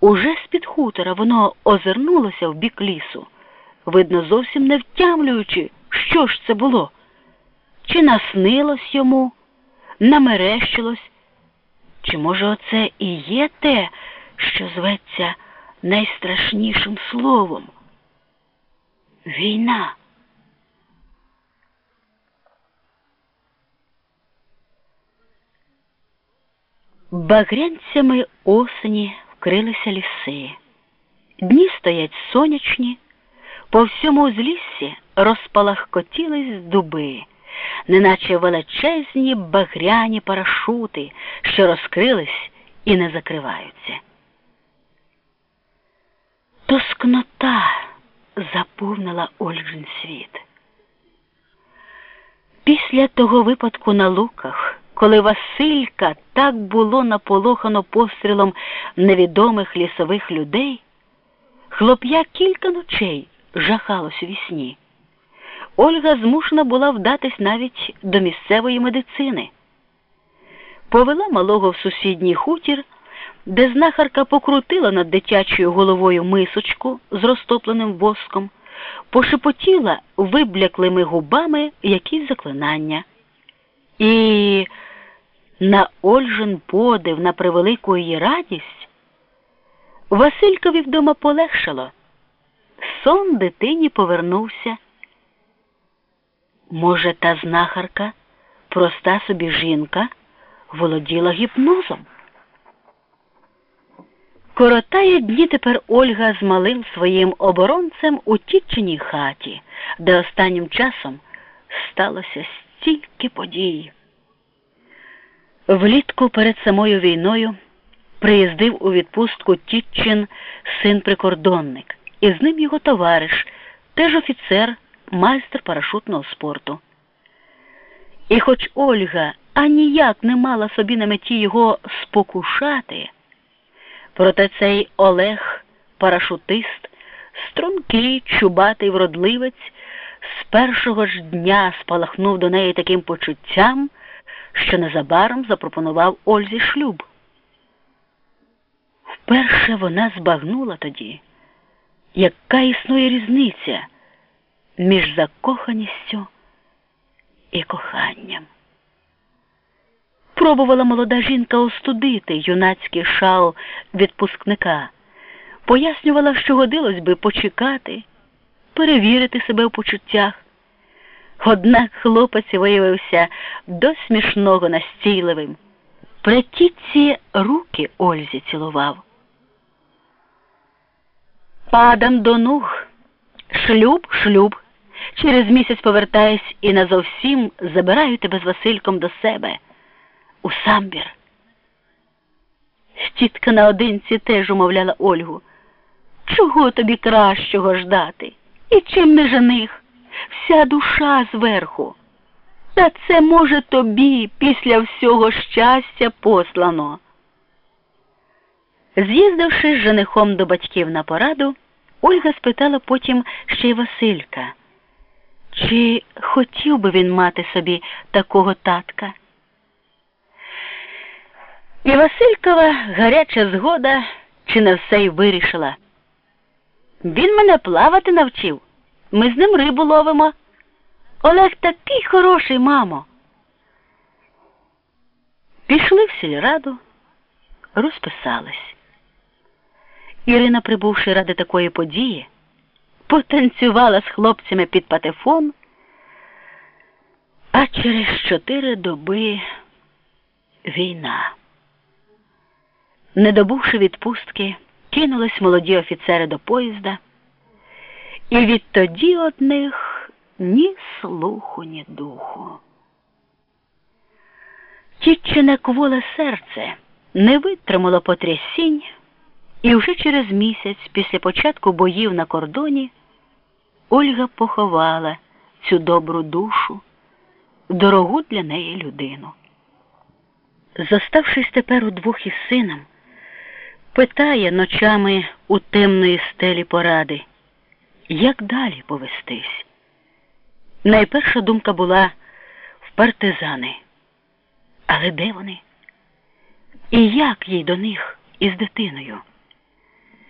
Уже з-під хутора воно озирнулося в бік лісу, видно, зовсім не втямлюючи, що ж це було. Чи наснилось йому, намерещилось, чи, може, оце і є те, що зветься найстрашнішим словом? Війна. Багрянцями осені вкрилися ліси. Дні стоять сонячні, по всьому узліссі розпалахкотілись дуби, неначе величезні багряні парашути, що розкрились і не закриваються. Тоскнота заповнила Ольжин світ. Після того випадку на луках, коли Василька так було наполохано пострілом невідомих лісових людей, хлоп'я кілька ночей жахалось у вісні. Ольга змушена була вдатись навіть до місцевої медицини. Повела малого в сусідній хутір, де знахарка покрутила над дитячою головою мисочку з розтопленим воском, пошепотіла вибляклими губами якісь заклинання. І на Ольжин подив, на превелику її радість, Василькові вдома полегшало. Сон дитині повернувся. Може, та знахарка, проста собі жінка, володіла гіпнозом. Коротає дні тепер Ольга з малим своїм оборонцем у тітчиній хаті, де останнім часом сталося стільки подій. Влітку перед самою війною приїздив у відпустку Тітчин син прикордонник, і з ним його товариш, теж офіцер, майстер парашутного спорту. І хоч Ольга аніяк не мала собі на меті його спокушати, проте цей Олег, парашутист, стрункий, чубатий вродливець, з першого ж дня спалахнув до неї таким почуттям, що незабаром запропонував Ользі шлюб. Вперше вона збагнула тоді, яка існує різниця між закоханістю і коханням. Пробувала молода жінка остудити юнацький шал відпускника, пояснювала, що годилось би почекати, перевірити себе в почуттях. Однак хлопець виявився до смішного настійливим. При тітці руки Ользі цілував. Падам до нуг, шлюб, шлюб. Через місяць повертаюсь і назовсім забираю тебе з Васильком до себе у самбір. Тітка наодинці теж умовляла Ольгу. Чого тобі кращого ждати? І чим не жених? Вся душа зверху. Та це, може, тобі після всього щастя послано. З'їздивши з женихом до батьків на пораду, Ольга спитала потім ще й Василька, чи хотів би він мати собі такого татка. І Василькова гаряча згода чи не все й вирішила. Він мене плавати навчив. Ми з ним рибу ловимо. Олег такий хороший, мамо. Пішли в сільраду, розписались. Ірина, прибувши ради такої події, потанцювала з хлопцями під патефон, а через чотири доби війна. Не добувши відпустки, кинулись молоді офіцери до поїзда, і відтоді од них ні слуху, ні духу. Тітчине кволе серце не витримало потрясінь, і вже через місяць після початку боїв на кордоні Ольга поховала цю добру душу, дорогу для неї людину. Зоставшись тепер удвох із сином, питає ночами у темної стелі поради, як далі повестись. Найперша думка була в партизани. Але де вони? І як їй до них із дитиною?